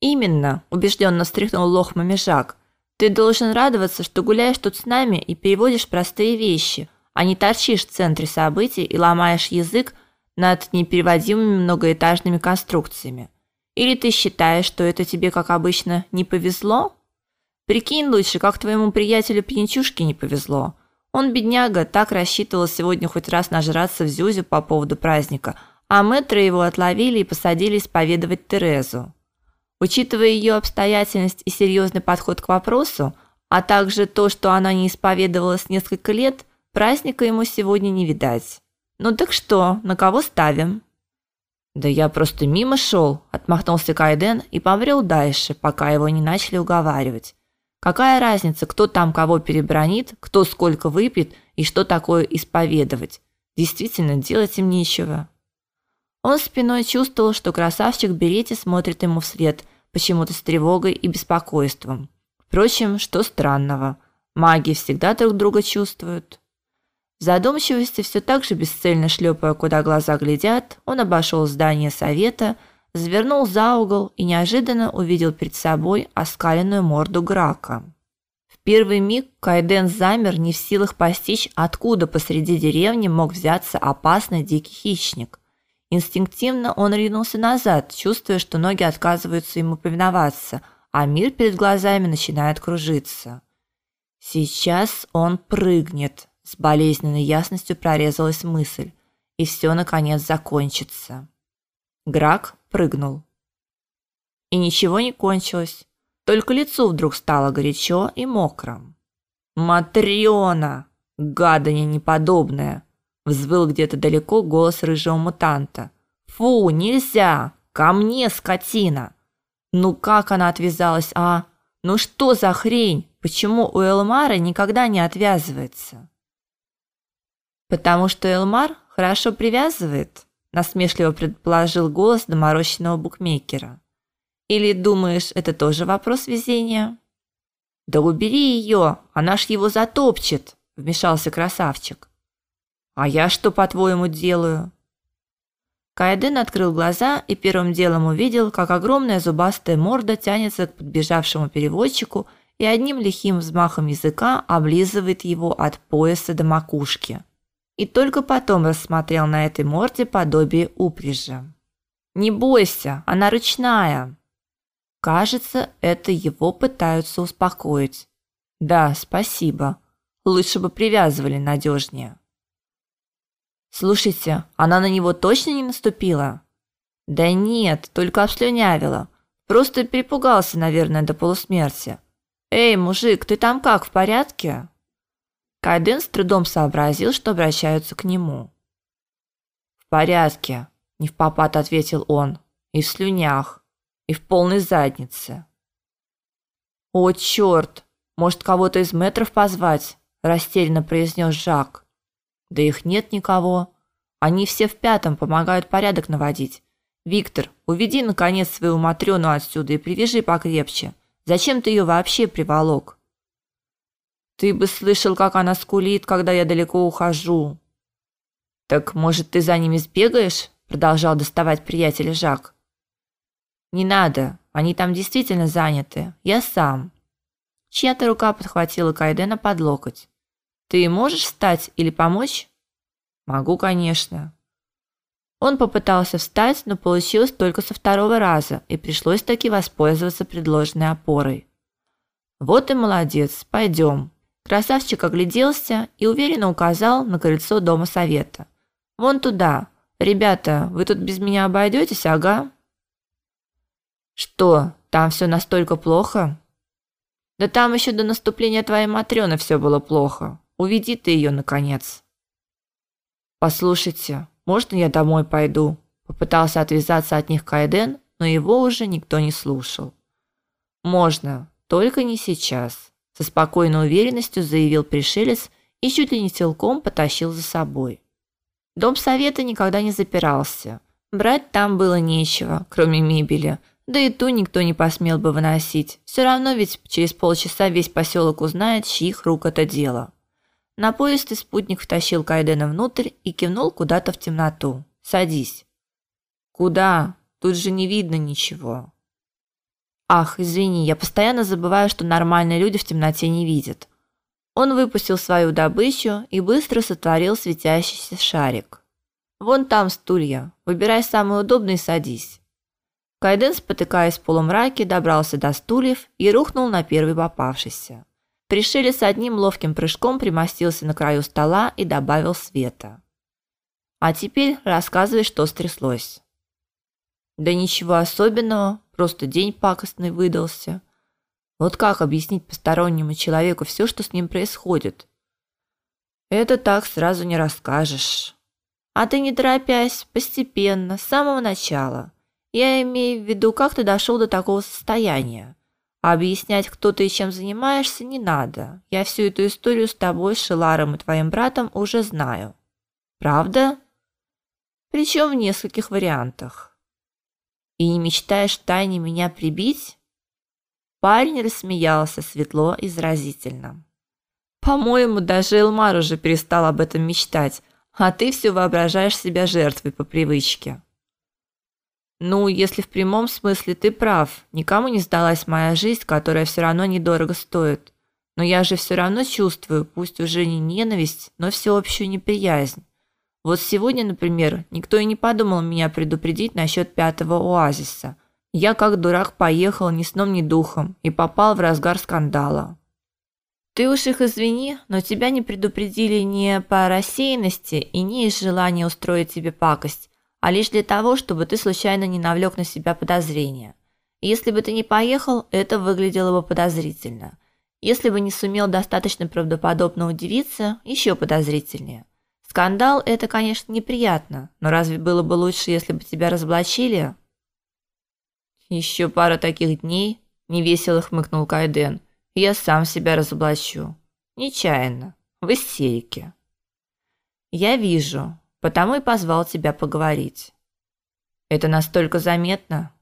Именно, убежденно встряхнул лохмами Жак. Ты должен радоваться, что гуляешь тут с нами и переводишь простые вещи, а не торчишь в центре событий и ломаешь язык над непереводимыми многоэтажными конструкциями. Или ты считаешь, что это тебе, как обычно, не повезло? Прикинь лучше, как твоему приятелю Пьянчушке не повезло. Он, бедняга, так рассчитывал сегодня хоть раз нажраться в Зюзю по поводу праздника, а мэтры его отловили и посадили исповедовать Терезу. Учитывая ее обстоятельность и серьезный подход к вопросу, а также то, что она не исповедовалась несколько лет, праздника ему сегодня не видать. Ну так что, на кого ставим? Да я просто мимо шел, отмахнулся Кайден и побрел дальше, пока его не начали уговаривать. Какая разница, кто там кого перебронит, кто сколько выпьет и что такое исповедовать? Действительно, делать им нечего. Он спиной чувствовал, что красавчик Берети смотрит ему вслед, почему-то с тревогой и беспокойством. Впрочем, что странного? Маги всегда друг друга чувствуют. В задумчивости все так же бесцельно шлепая, куда глаза глядят, он обошел здание совета, завернул за угол и неожиданно увидел перед собой оскаленную морду Грака. В первый миг Кайден замер, не в силах постичь, откуда посреди деревни мог взяться опасный дикий хищник. Инстинктивно он ринулся назад, чувствуя, что ноги отказываются ему повиноваться, а мир перед глазами начинает кружиться. Сейчас он прыгнет. С болезненной ясностью прорезалась мысль, и все наконец закончится. Грак прыгнул. И ничего не кончилось. Только лицу вдруг стало горячо и мокро. Матриона, гадание неподобное, взвыл где-то далеко голос рыжего мутанта. Фу, нельзя! Ко мне, скотина. Ну как она отвязалась, а? Ну что за хрень? Почему у Элмара никогда не отвязывается? Потому что Элмар хорошо привязывает, насмешливо предположил голос доморощенного букмекера. Или думаешь, это тоже вопрос везения? Да убери ее, она ж его затопчет, вмешался красавчик. А я что, по-твоему, делаю? Кайден открыл глаза и первым делом увидел, как огромная зубастая морда тянется к подбежавшему переводчику и одним лихим взмахом языка облизывает его от пояса до макушки и только потом рассмотрел на этой морде подобие упряжи. Не бойся, она ручная. Кажется, это его пытаются успокоить. Да, спасибо. Лучше бы привязывали надежнее. Слушайте, она на него точно не наступила? Да нет, только обслюнявила. Просто перепугался, наверное, до полусмерти. Эй, мужик, ты там как, в порядке? Кайден с трудом сообразил, что обращаются к нему. В порядке, не в попад ответил он. И в слюнях, и в полной заднице. О, черт! Может, кого-то из метров позвать? растерянно произнес Жак. Да их нет никого. Они все в пятом помогают порядок наводить. Виктор, уведи наконец свою матрёну отсюда и привяжи покрепче. Зачем ты ее вообще приволок? Ты бы слышал, как она скулит, когда я далеко ухожу. Так, может, ты за ними сбегаешь? продолжал доставать приятеля Жак. Не надо, они там действительно заняты. Я сам. Чья-то рука подхватила Кайдена под локоть. Ты можешь встать или помочь? Могу, конечно. Он попытался встать, но получилось только со второго раза, и пришлось таки воспользоваться предложенной опорой. Вот и молодец. Пойдем. Красавчик огляделся и уверенно указал на крыльцо дома совета. Вон туда. Ребята, вы тут без меня обойдетесь, ага? Что, там все настолько плохо? Да там еще до наступления твоей матрёны все было плохо. Уведи ты ее наконец. Послушайте, можно я домой пойду? Попытался отвязаться от них Кайден, но его уже никто не слушал. Можно, только не сейчас со спокойной уверенностью заявил пришелец и чуть ли не силком потащил за собой. Дом совета никогда не запирался. Брать там было нечего, кроме мебели, да и ту никто не посмел бы выносить. Все равно ведь через полчаса весь поселок узнает, чьих рук это дело. На поезд и спутник втащил Кайдена внутрь и кивнул куда-то в темноту. «Садись». «Куда? Тут же не видно ничего». Ах, извини, я постоянно забываю, что нормальные люди в темноте не видят. Он выпустил свою добычу и быстро сотворил светящийся шарик. Вон там стулья. Выбирай самый удобный и садись. Кайден, спотыкаясь в полумраке, добрался до стульев и рухнул на первый попавшийся. Пришелец одним ловким прыжком примостился на краю стола и добавил света. А теперь рассказывай, что стряслось. Да ничего особенного, просто день пакостный выдался. Вот как объяснить постороннему человеку все, что с ним происходит? Это так сразу не расскажешь. А ты не торопясь, постепенно, с самого начала. Я имею в виду, как ты дошел до такого состояния. А объяснять, кто ты и чем занимаешься, не надо. Я всю эту историю с тобой, Шиларом и твоим братом уже знаю. Правда? Причем в нескольких вариантах. И не мечтаешь тайне меня прибить? Парень рассмеялся светло и заразительно. По-моему, даже Элмар уже перестал об этом мечтать, а ты все воображаешь себя жертвой по привычке. Ну, если в прямом смысле ты прав. Никому не сдалась моя жизнь, которая все равно недорого стоит. Но я же все равно чувствую, пусть уже не ненависть, но всеобщую неприязнь. Вот сегодня, например, никто и не подумал меня предупредить насчет пятого оазиса. Я как дурак поехал ни сном ни духом и попал в разгар скандала. Ты уж их извини, но тебя не предупредили не по рассеянности и не из желания устроить тебе пакость, а лишь для того, чтобы ты случайно не навлек на себя подозрения. Если бы ты не поехал, это выглядело бы подозрительно. Если бы не сумел достаточно правдоподобно удивиться, еще подозрительнее. Скандал это, конечно, неприятно, но разве было бы лучше, если бы тебя разоблачили? Еще пара таких дней, невесело хмыкнул Кайден. Я сам себя разоблачу. Нечаянно, в истерике. Я вижу, потому и позвал тебя поговорить. Это настолько заметно?